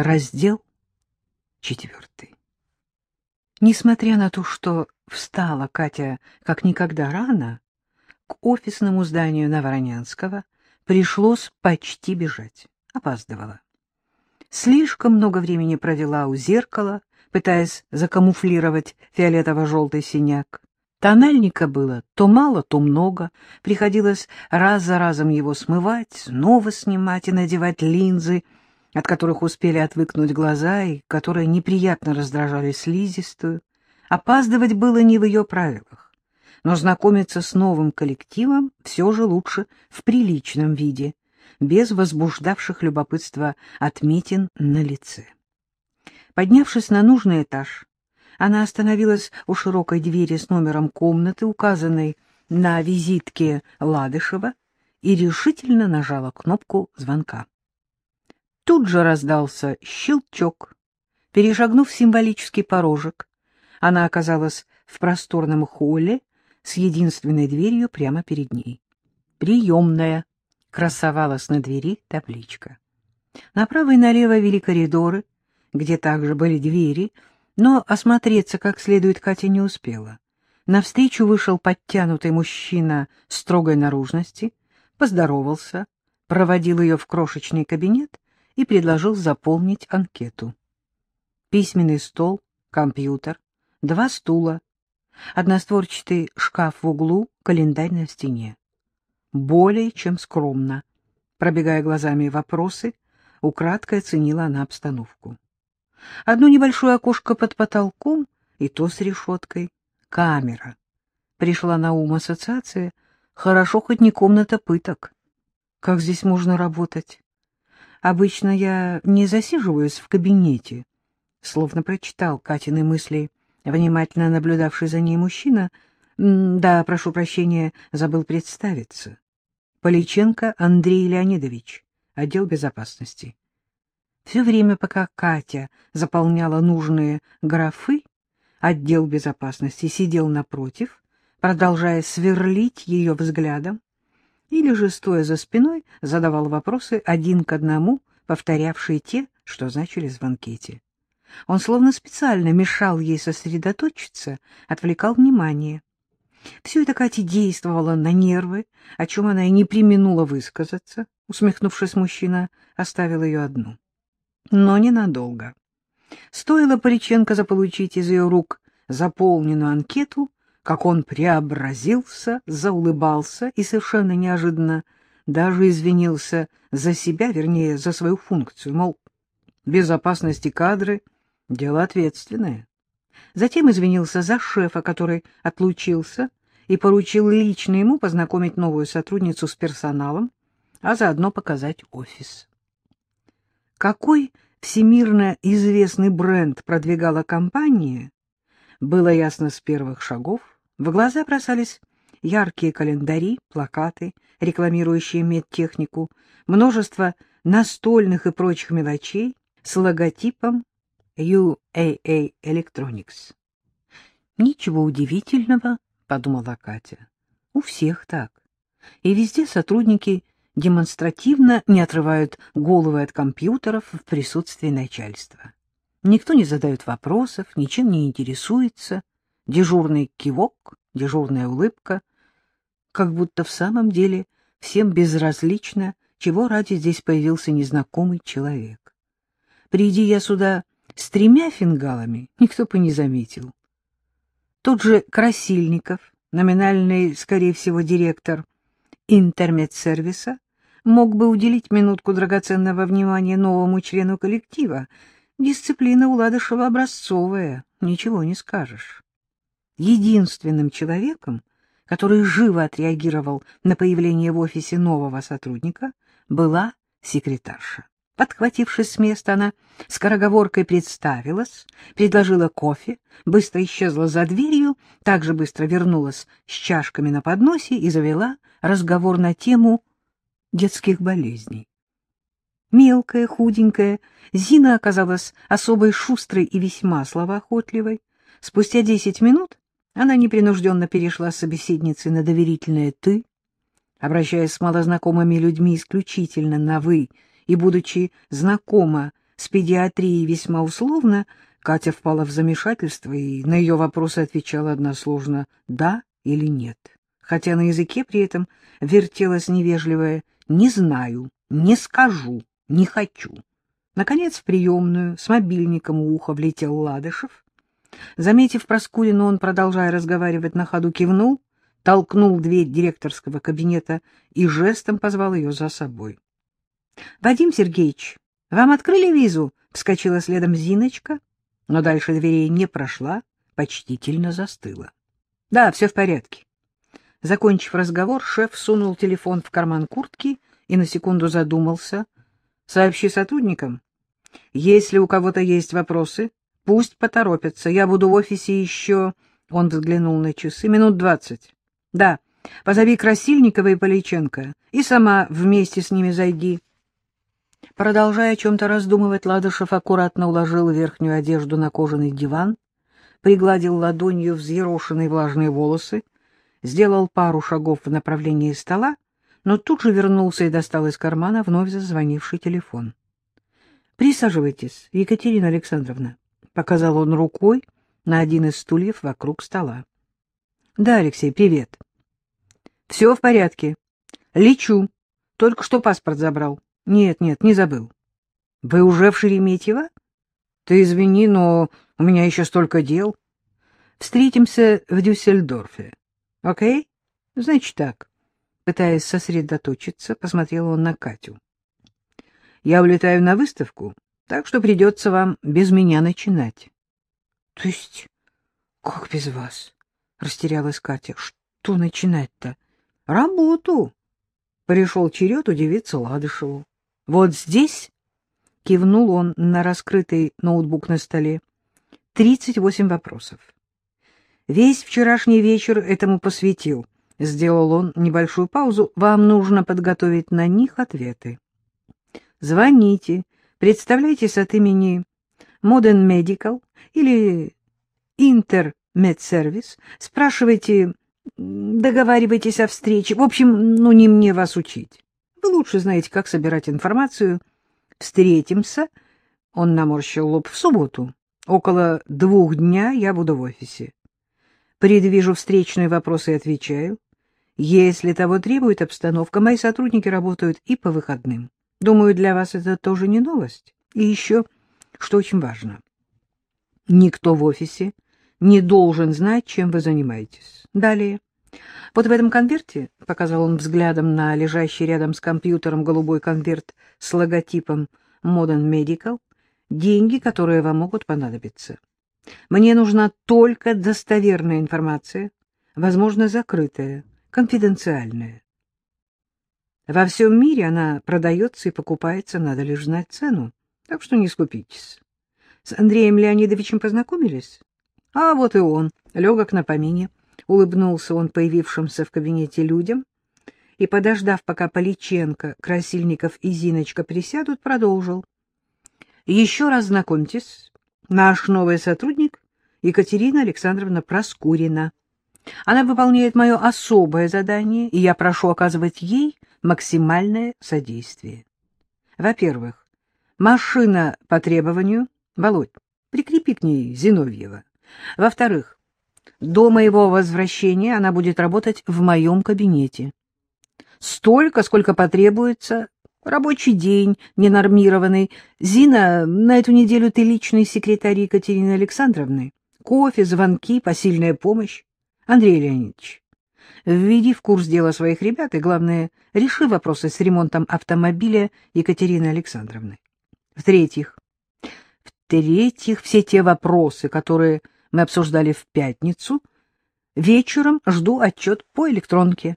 Раздел четвертый. Несмотря на то, что встала Катя как никогда рано, к офисному зданию Новоронянского пришлось почти бежать. Опаздывала. Слишком много времени провела у зеркала, пытаясь закамуфлировать фиолетово-желтый синяк. Тональника было то мало, то много. Приходилось раз за разом его смывать, снова снимать и надевать линзы — от которых успели отвыкнуть глаза и которые неприятно раздражали слизистую. Опаздывать было не в ее правилах, но знакомиться с новым коллективом все же лучше в приличном виде, без возбуждавших любопытство отметин на лице. Поднявшись на нужный этаж, она остановилась у широкой двери с номером комнаты, указанной на визитке Ладышева, и решительно нажала кнопку звонка. Тут же раздался щелчок. Перешагнув символический порожек, она оказалась в просторном холле с единственной дверью прямо перед ней. «Приемная», — красовалась на двери табличка. Направо и налево вели коридоры, где также были двери, но осмотреться как следует Катя не успела. Навстречу вышел подтянутый мужчина строгой наружности, поздоровался, проводил ее в крошечный кабинет и предложил заполнить анкету. Письменный стол, компьютер, два стула, одностворчатый шкаф в углу, календарь на стене. Более чем скромно. Пробегая глазами вопросы, украдкой оценила она обстановку. Одно небольшое окошко под потолком, и то с решеткой. Камера. Пришла на ум ассоциация. Хорошо, хоть не комната пыток. Как здесь можно работать? Обычно я не засиживаюсь в кабинете. Словно прочитал Катины мысли, внимательно наблюдавший за ней мужчина. Да, прошу прощения, забыл представиться. Поличенко Андрей Леонидович, отдел безопасности. Все время, пока Катя заполняла нужные графы, отдел безопасности сидел напротив, продолжая сверлить ее взглядом, или же, стоя за спиной, задавал вопросы один к одному, повторявшие те, что значились в анкете. Он словно специально мешал ей сосредоточиться, отвлекал внимание. Все это Кате действовало на нервы, о чем она и не применула высказаться. Усмехнувшись, мужчина оставил ее одну. Но ненадолго. Стоило Париченко заполучить из ее рук заполненную анкету, как он преобразился, заулыбался и совершенно неожиданно даже извинился за себя, вернее, за свою функцию, мол, безопасность и кадры — дело ответственное. Затем извинился за шефа, который отлучился, и поручил лично ему познакомить новую сотрудницу с персоналом, а заодно показать офис. Какой всемирно известный бренд продвигала компания, было ясно с первых шагов — в глаза бросались яркие календари, плакаты, рекламирующие медтехнику, множество настольных и прочих мелочей с логотипом UAA Electronics. «Ничего удивительного», — подумала Катя. «У всех так. И везде сотрудники демонстративно не отрывают головы от компьютеров в присутствии начальства. Никто не задает вопросов, ничем не интересуется, дежурный кивок, дежурная улыбка, как будто в самом деле всем безразлично, чего ради здесь появился незнакомый человек. Приди я сюда с тремя фингалами, никто бы не заметил. Тот же Красильников, номинальный, скорее всего, директор интермедсервиса, мог бы уделить минутку драгоценного внимания новому члену коллектива. Дисциплина у Ладышева образцовая, ничего не скажешь. Единственным человеком, который живо отреагировал на появление в офисе нового сотрудника, была секретарша. Подхватившись с места, она скороговоркой представилась, предложила кофе, быстро исчезла за дверью, также быстро вернулась с чашками на подносе и завела разговор на тему детских болезней. Мелкая, худенькая, Зина оказалась особой шустрой и весьма словоохотливой. Спустя десять минут она непринужденно перешла с собеседницы на доверительное «ты», обращаясь с малознакомыми людьми исключительно на «вы», и, будучи знакома с педиатрией весьма условно, Катя впала в замешательство и на ее вопросы отвечала односложно «да» или «нет», хотя на языке при этом вертелось невежливое «не знаю», «не скажу», «не хочу». Наконец в приемную с мобильником у уха влетел Ладышев. Заметив Проскурину, он, продолжая разговаривать на ходу, кивнул, толкнул дверь директорского кабинета и жестом позвал ее за собой. — Вадим Сергеевич, вам открыли визу? — вскочила следом Зиночка, но дальше дверей не прошла, почтительно застыла. — Да, все в порядке. Закончив разговор, шеф сунул телефон в карман куртки и на секунду задумался. — Сообщи сотрудникам. Если у кого-то есть вопросы, пусть поторопятся. Я буду в офисе еще... Он взглянул на часы. Минут двадцать. Да, позови Красильникова и Поличенко, и сама вместе с ними зайди. Продолжая о чем-то раздумывать, Ладышев аккуратно уложил верхнюю одежду на кожаный диван, пригладил ладонью взъерошенные влажные волосы, сделал пару шагов в направлении стола, но тут же вернулся и достал из кармана вновь зазвонивший телефон. — Присаживайтесь, Екатерина Александровна, — показал он рукой на один из стульев вокруг стола. — Да, Алексей, привет. — Все в порядке. Лечу. Только что паспорт забрал. Нет, нет, не забыл. Вы уже в Шереметьево? Ты извини, но у меня еще столько дел. Встретимся в Дюссельдорфе. Окей? Значит так. Пытаясь сосредоточиться, посмотрел он на Катю. Я улетаю на выставку, так что придется вам без меня начинать. — То есть как без вас? — растерялась Катя. — Что начинать-то? — Работу. Пришел черед удивиться Ладышеву. Вот здесь, — кивнул он на раскрытый ноутбук на столе, — тридцать восемь вопросов. Весь вчерашний вечер этому посвятил. Сделал он небольшую паузу. Вам нужно подготовить на них ответы. Звоните, представляйтесь от имени Modern Medical или Intermedservice, спрашивайте, договаривайтесь о встрече. В общем, ну не мне вас учить. Вы лучше знаете, как собирать информацию. Встретимся. Он наморщил лоб в субботу. Около двух дня я буду в офисе. Предвижу встречные вопросы и отвечаю. Если того требует обстановка, мои сотрудники работают и по выходным. Думаю, для вас это тоже не новость. И еще, что очень важно, никто в офисе не должен знать, чем вы занимаетесь. Далее. Вот в этом конверте, — показал он взглядом на лежащий рядом с компьютером голубой конверт с логотипом Modern Medical, — деньги, которые вам могут понадобиться. Мне нужна только достоверная информация, возможно, закрытая, конфиденциальная. Во всем мире она продается и покупается, надо лишь знать цену, так что не скупитесь. С Андреем Леонидовичем познакомились? А вот и он, легок на помине. Улыбнулся он появившимся в кабинете людям и, подождав, пока Поличенко, Красильников и Зиночка присядут, продолжил. Еще раз знакомьтесь, наш новый сотрудник Екатерина Александровна Проскурина. Она выполняет мое особое задание, и я прошу оказывать ей максимальное содействие. Во-первых, машина по требованию. Володь, прикрепи к ней Зиновьева. Во-вторых, до моего возвращения она будет работать в моем кабинете. Столько, сколько потребуется. Рабочий день, ненормированный. Зина, на эту неделю ты личный секретарь Екатерины Александровны. Кофе, звонки, посильная помощь. Андрей Леонидович, введи в курс дела своих ребят и, главное, реши вопросы с ремонтом автомобиля Екатерины Александровны. В-третьих, в-третьих, все те вопросы, которые мы обсуждали в пятницу. Вечером жду отчет по электронке.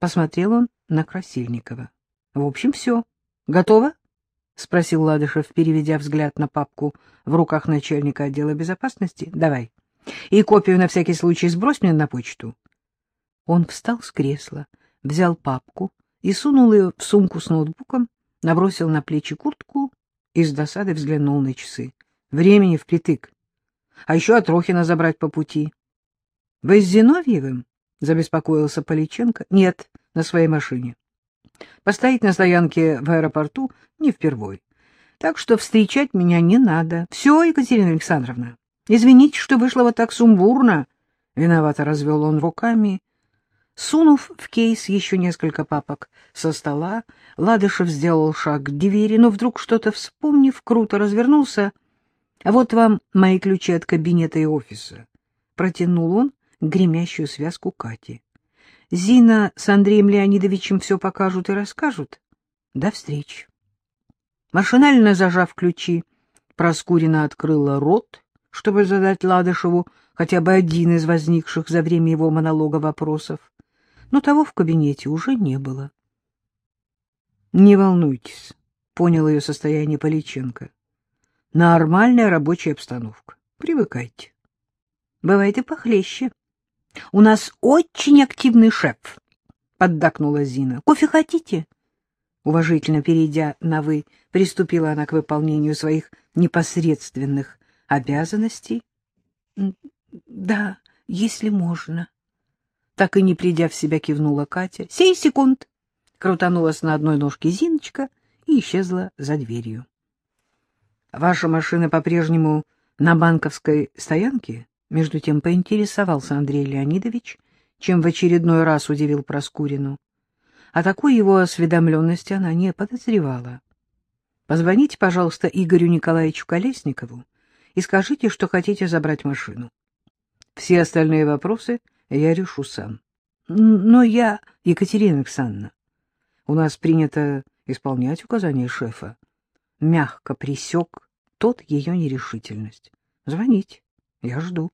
Посмотрел он на Красильникова. В общем, все. Готово? — спросил Ладышев, переведя взгляд на папку в руках начальника отдела безопасности. — Давай. И копию на всякий случай сбрось мне на почту. Он встал с кресла, взял папку и сунул ее в сумку с ноутбуком, набросил на плечи куртку и с досадой взглянул на часы. Времени впритык а еще Отрохина забрать по пути. — Вы с Зиновьевым? — забеспокоился Поличенко. — Нет, на своей машине. Постоит на стоянке в аэропорту не впервой. Так что встречать меня не надо. Все, Екатерина Александровна. Извините, что вышло вот так сумбурно. Виновато развел он руками. Сунув в кейс еще несколько папок со стола, Ладышев сделал шаг к двери, но вдруг что-то вспомнив, круто развернулся. — Вот вам мои ключи от кабинета и офиса. Протянул он гремящую связку Кати. — Зина с Андреем Леонидовичем все покажут и расскажут. До встречи. Машинально зажав ключи, Проскурина открыла рот, чтобы задать Ладышеву хотя бы один из возникших за время его монолога вопросов, но того в кабинете уже не было. — Не волнуйтесь, — понял ее состояние Поличенко. — Нормальная рабочая обстановка. Привыкайте. — Бывает и похлеще. — У нас очень активный шеф, — поддакнула Зина. — Кофе хотите? — Уважительно перейдя на «вы», приступила она к выполнению своих непосредственных обязанностей. — Да, если можно. Так и не придя в себя, кивнула Катя. — Сей секунд! — крутанулась на одной ножке Зиночка и исчезла за дверью. — Ваша машина по-прежнему на банковской стоянке? Между тем поинтересовался Андрей Леонидович, чем в очередной раз удивил Проскурину. О такой его осведомленности она не подозревала. Позвоните, пожалуйста, Игорю Николаевичу Колесникову и скажите, что хотите забрать машину. Все остальные вопросы я решу сам. Но я, Екатерина Александровна, у нас принято исполнять указания шефа. Мягко присек тот ее нерешительность. Звоните, я жду.